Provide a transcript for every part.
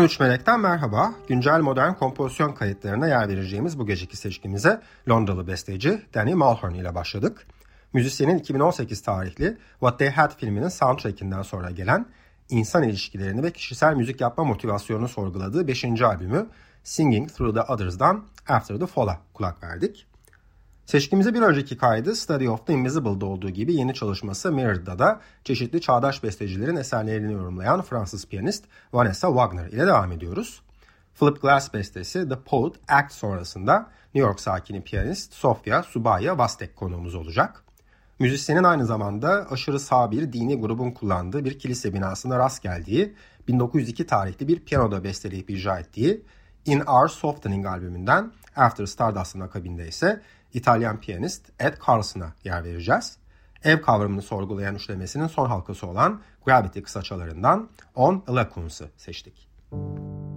13 Melek'ten merhaba. Güncel modern kompozisyon kayıtlarına yer vereceğimiz bu geceki seçkimize Londralı besteci Danny Mulhern ile başladık. Müzisyenin 2018 tarihli What They Had filminin soundtrackinden sonra gelen insan ilişkilerini ve kişisel müzik yapma motivasyonunu sorguladığı 5. albümü Singing Through the Others'dan After the Fall'a kulak verdik. Seçkimize bir önceki kaydı Study of the Invisible'da olduğu gibi yeni çalışması Mirrored'da da çeşitli çağdaş bestecilerin eserlerini yorumlayan Fransız piyanist Vanessa Wagner ile devam ediyoruz. Philip Glass bestesi The Poet Act sonrasında New York sakini piyanist Sofia Subaya Vastek konuğumuz olacak. Müzisyenin aynı zamanda aşırı sağ bir dini grubun kullandığı bir kilise binasında rast geldiği 1902 tarihli bir piyanoda besteleyip icra ettiği In Our Softening albümünden After Stardust'ın akabinde ise İtalyan piyanist Ed Carlson'a yer vereceğiz. Ev kavramını sorgulayan üçlemesinin son halkası olan Gravity kısaçalarından On Lacuns'ı seçtik. Müzik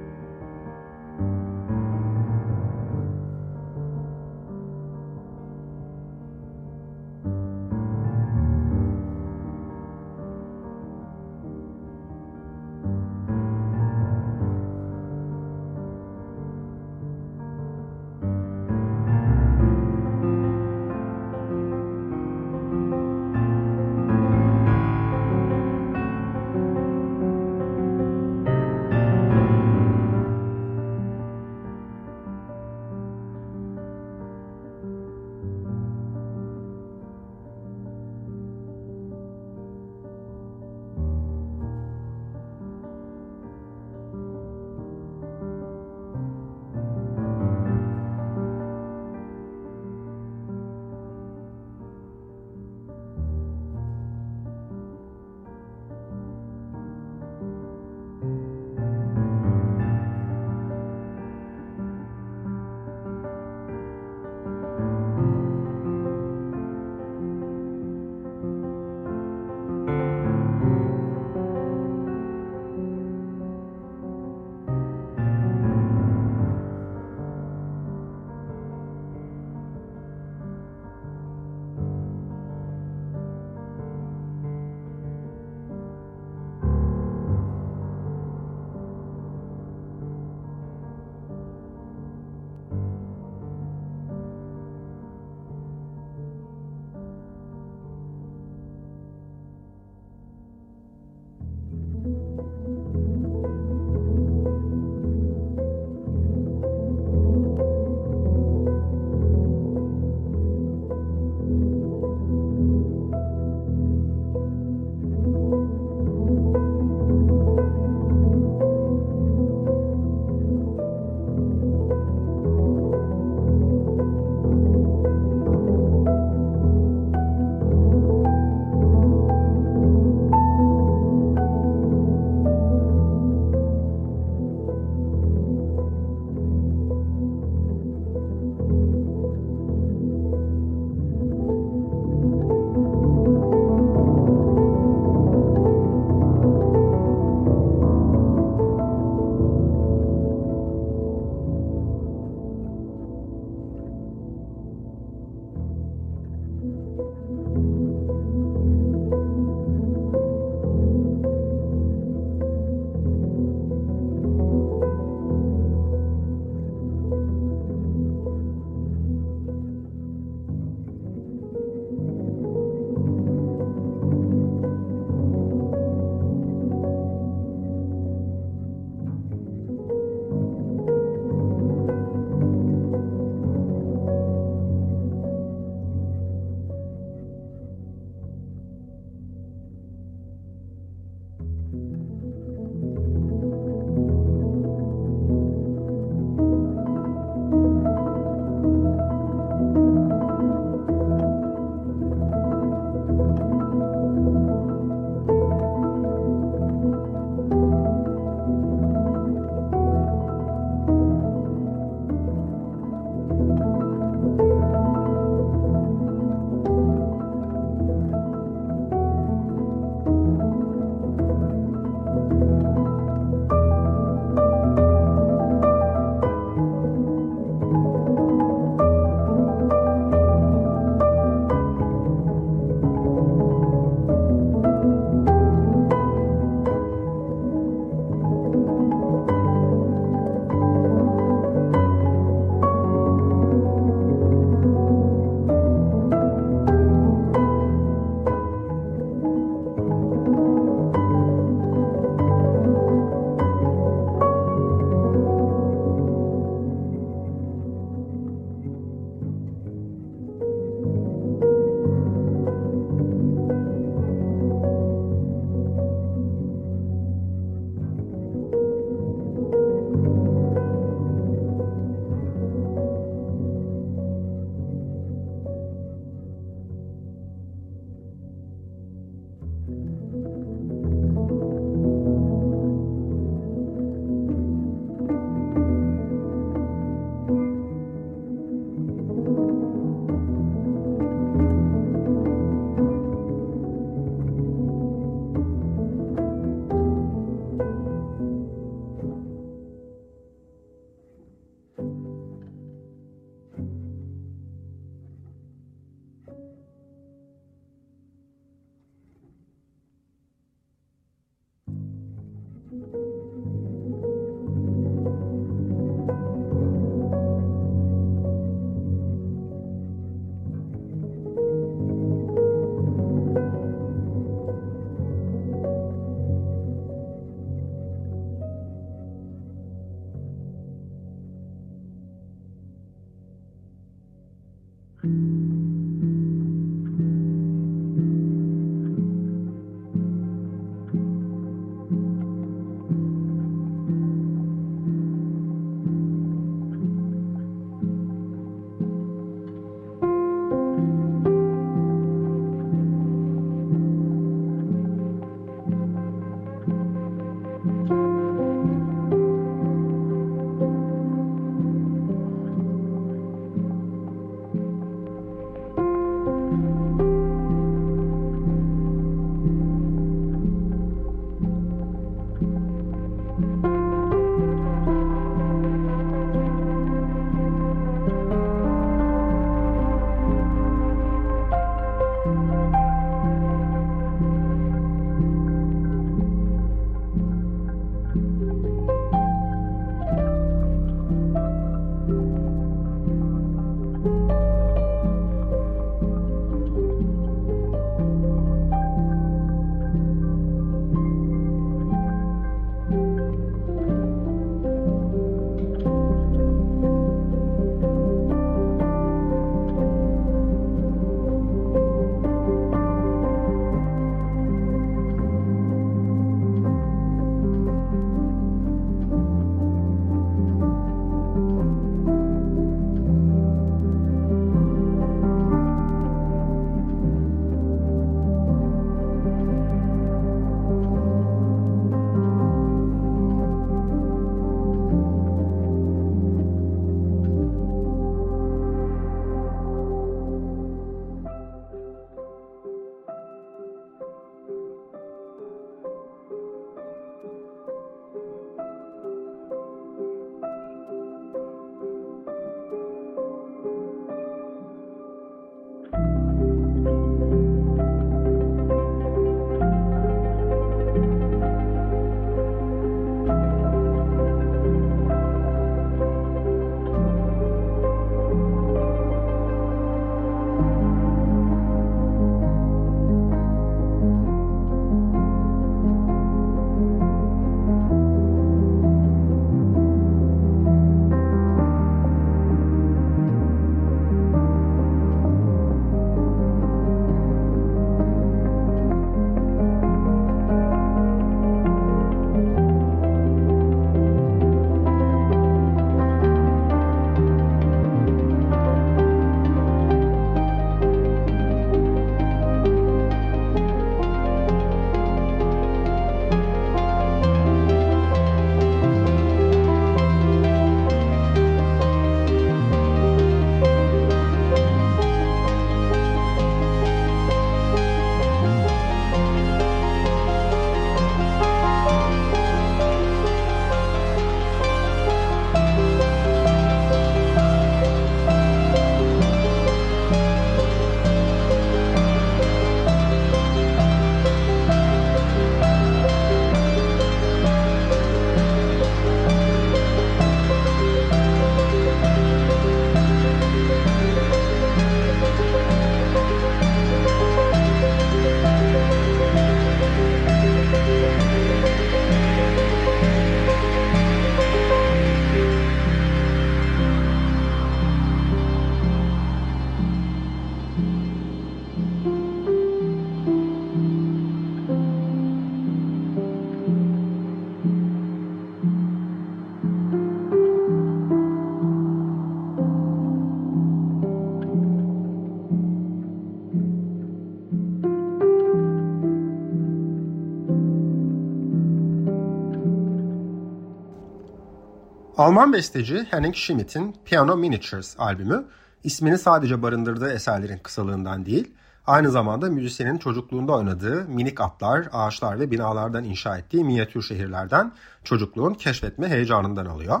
Alman besteci Henning Schmidt'in Piano Miniatures albümü ismini sadece barındırdığı eserlerin kısalığından değil, aynı zamanda müzisyenin çocukluğunda oynadığı minik atlar, ağaçlar ve binalardan inşa ettiği minyatür şehirlerden çocukluğun keşfetme heyecanından alıyor.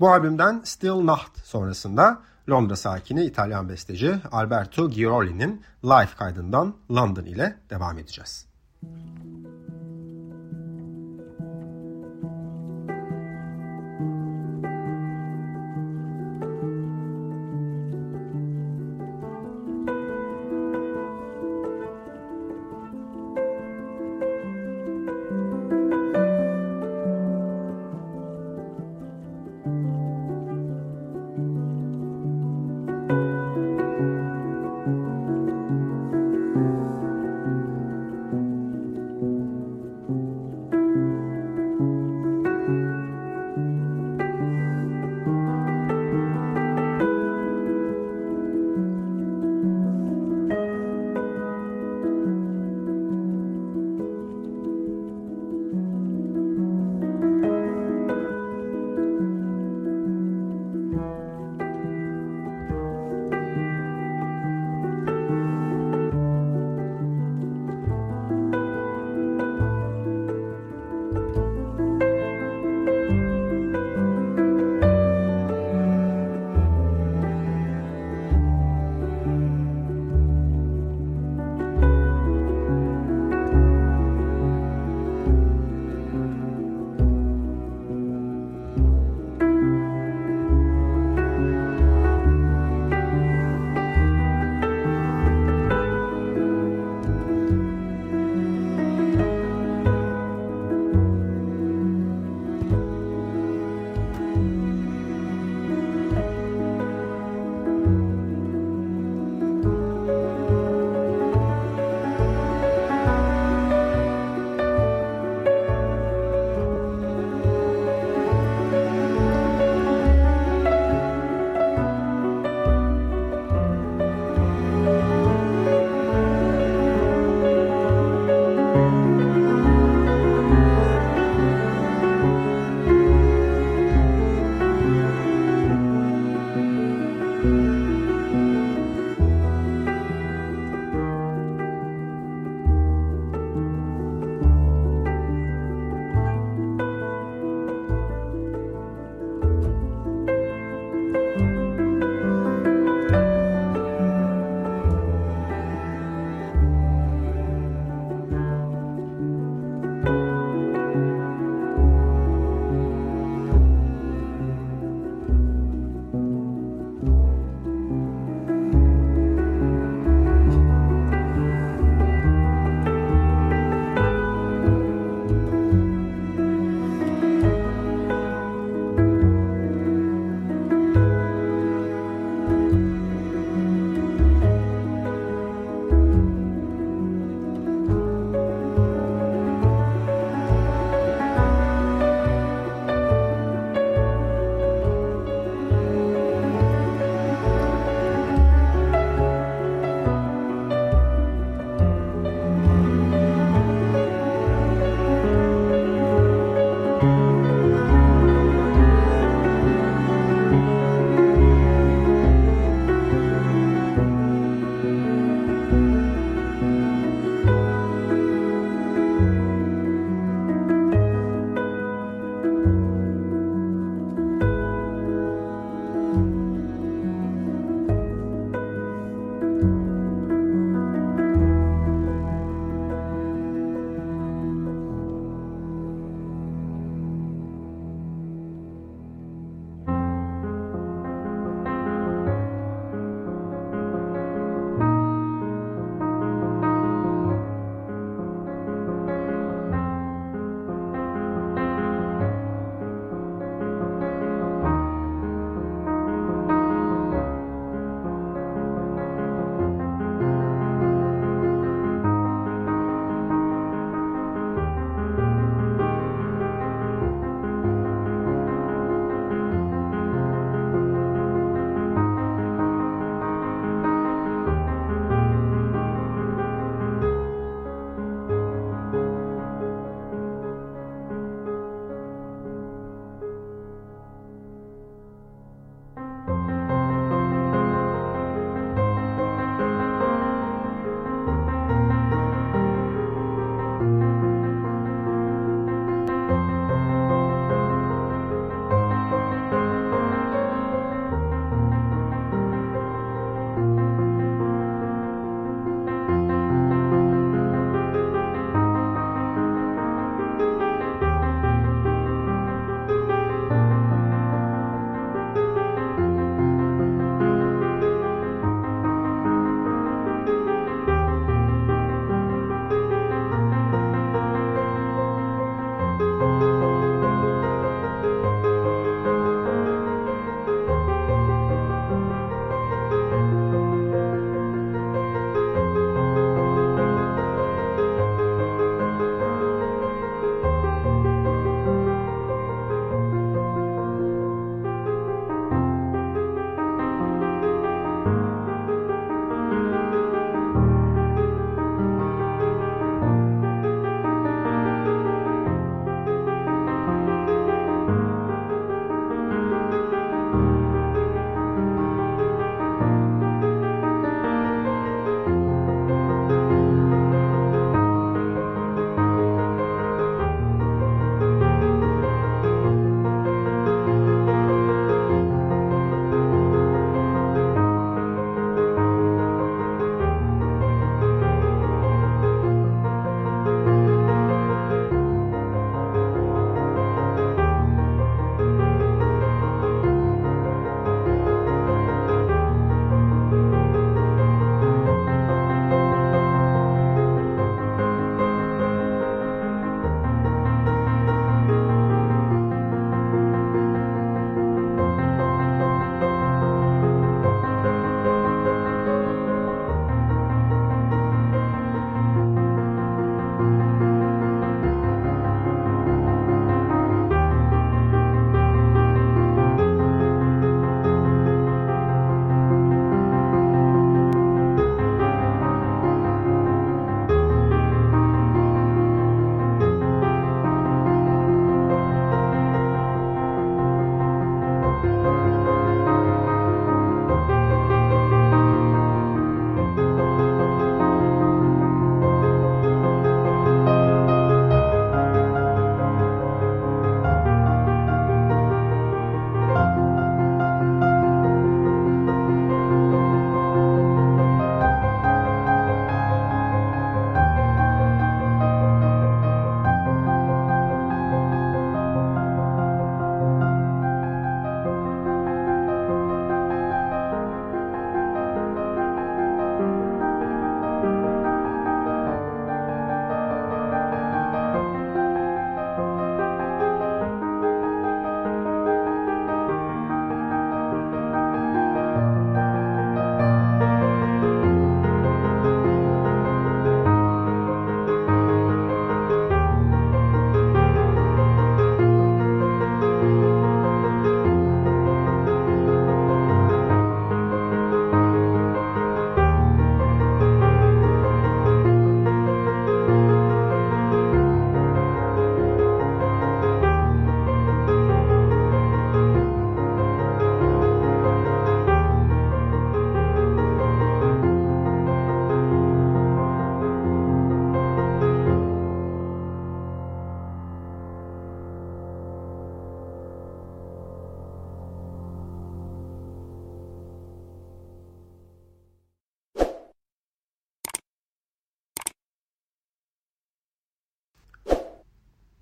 Bu albümden Still Nacht sonrasında Londra sakini İtalyan besteci Alberto Giroli'nin live kaydından London ile devam edeceğiz.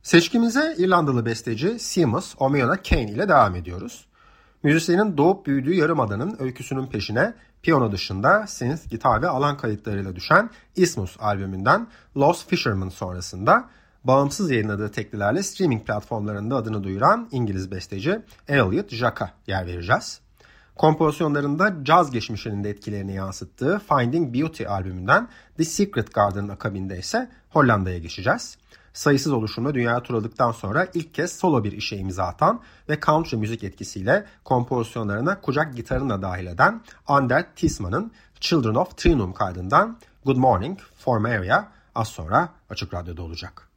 Seçkimize İrlandalı besteci Seamus O'Meara Kane ile devam ediyoruz. Müzisyenin doğup büyüdüğü yarımadanın öyküsünün peşine piyano dışında synth, gitar ve alan kayıtlarıyla düşen Ismus albümünden Lost Fisherman sonrasında bağımsız yayınladığı teklilerle streaming platformlarında adını duyuran İngiliz besteci Elliot Jacques'a yer vereceğiz. Kompozisyonlarında caz geçmişinin de etkilerini yansıttığı Finding Beauty albümünden The Secret Garden'ın akabinde ise Hollanda'ya geçeceğiz sayısız oluşumla dünya turladıktan sonra ilk kez solo bir işe imza atan ve country müzik etkisiyle kompozisyonlarına kucak gitarını da dahil eden Ander Tisman'ın Children of Trinum kaydından Good Morning for Maria az sonra Açık Radyo'da olacak.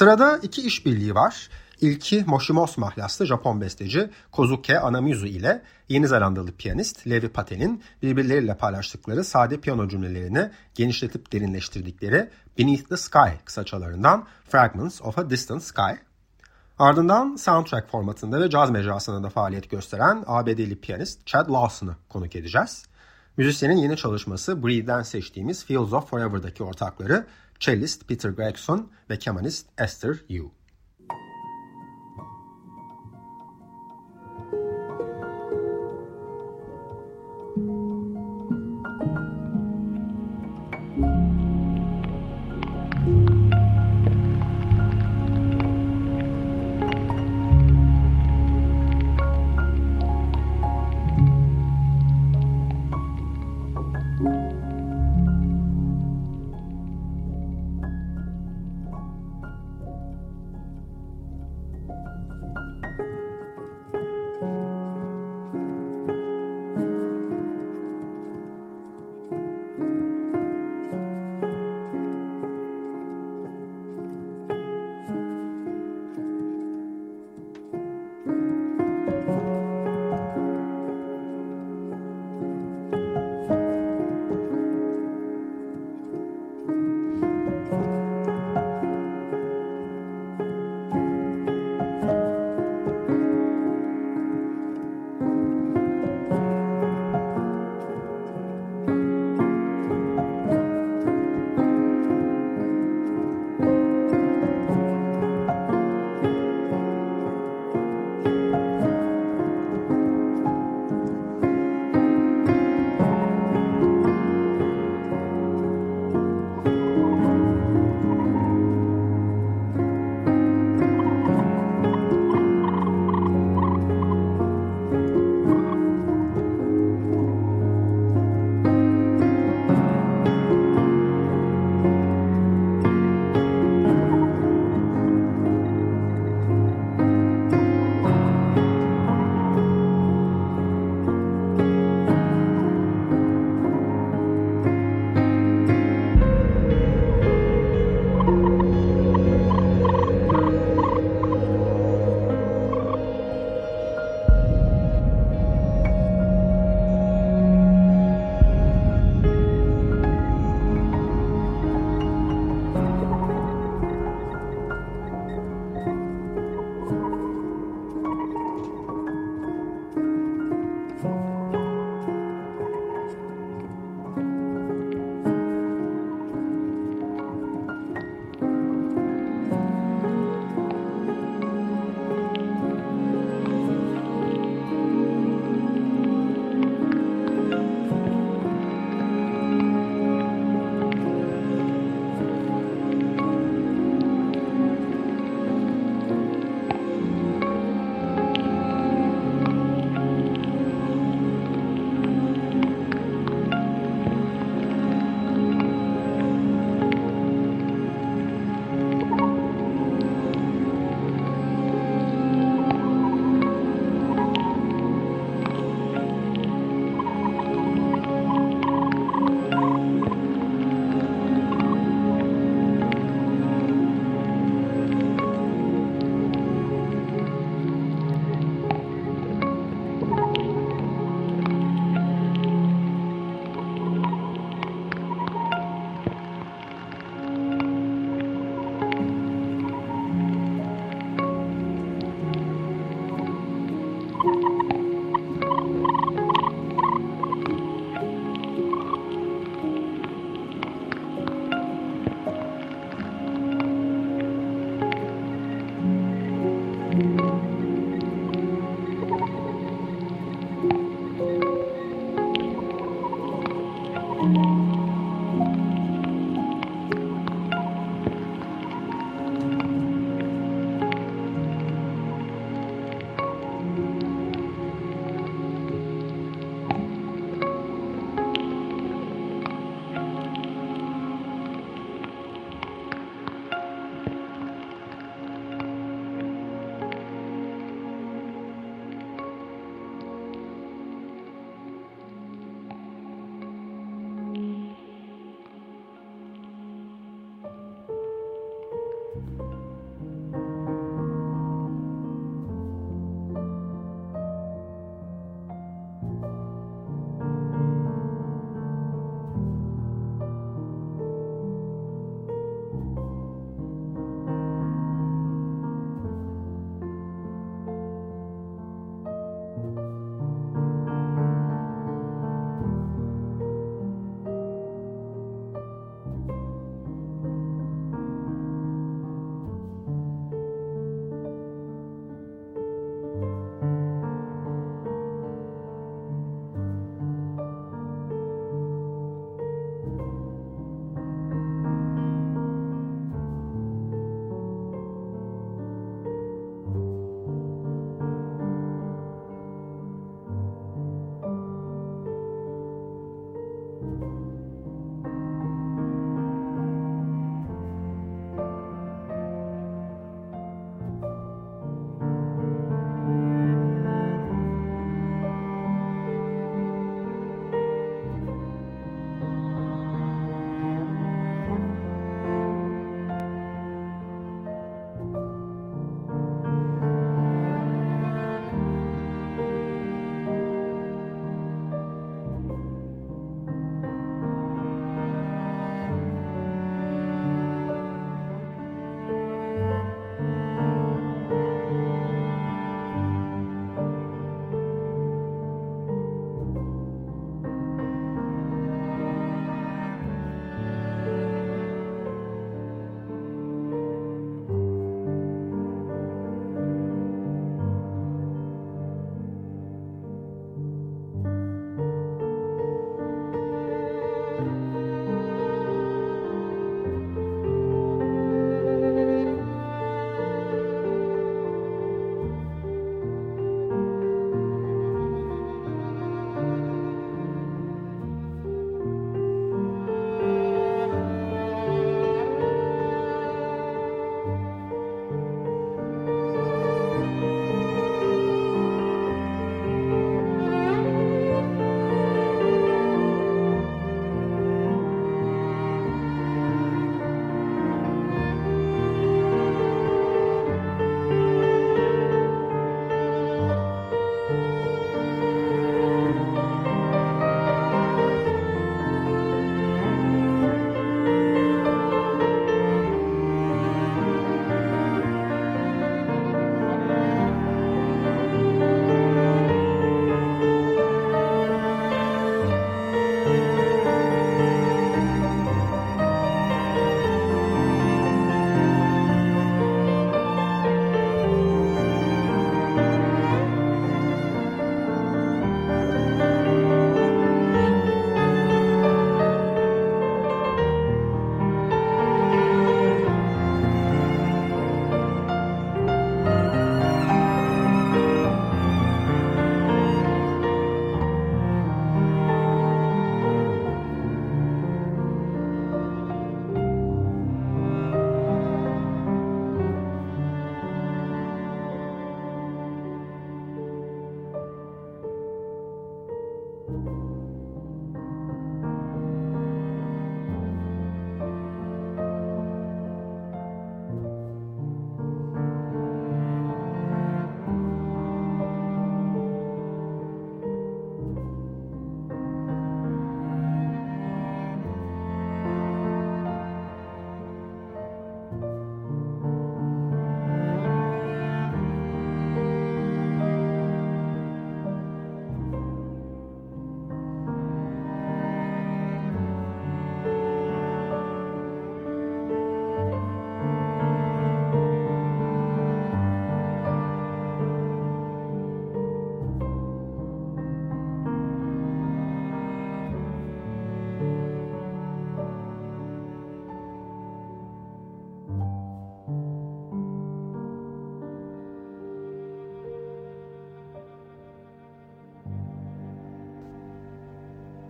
Sırada iki işbirliği var. İlki Moshimos mahlaslı Japon besteci Kozuke Anamizu ile Yeni Zelandalı piyanist Levi Patel'in birbirleriyle paylaştıkları sade piyano cümlelerini genişletip derinleştirdikleri Beneath the Sky kısaçalarından Fragments of a Distant Sky. Ardından soundtrack formatında ve caz mecrasında da faaliyet gösteren ABD'li piyanist Chad Lawson'ı konuk edeceğiz. Müzisyenin yeni çalışması Breede'den seçtiğimiz Fields of Forever'daki ortakları cellist Peter Gregson ve kemanist Esther Yu.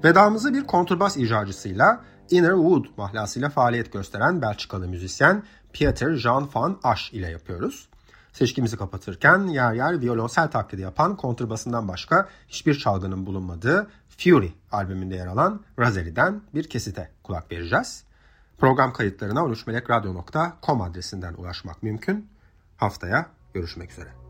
Vedamızı bir kontrbas icracısıyla Inner Wood mahlasıyla faaliyet gösteren Belçikalı müzisyen Pieter Jean van Asch ile yapıyoruz. Seçkimizi kapatırken yer yer violonsel taklidi yapan kontrbasından başka hiçbir çalgının bulunmadığı Fury albümünde yer alan Razeli'den bir kesite kulak vereceğiz. Program kayıtlarına 13melekradyo.com adresinden ulaşmak mümkün. Haftaya görüşmek üzere.